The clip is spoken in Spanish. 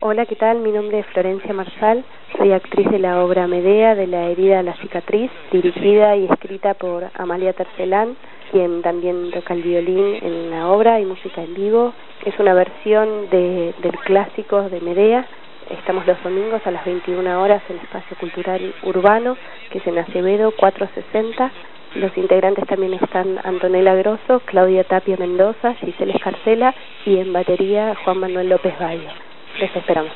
Hola, ¿qué tal? Mi nombre es Florencia Marsal, soy actriz de la obra Medea de la herida a la cicatriz, dirigida y escrita por Amalia Tercelán, quien también toca el violín en la obra y música en vivo. Es una versión de, del clásico de Medea. Estamos los domingos a las 21 horas en el Espacio Cultural Urbano, que es en Acevedo 460. Los integrantes también están Antonella Grosso, Claudia Tapia Mendoza, Gisela Escarcela y en batería Juan Manuel López Bayo. Les esperamos.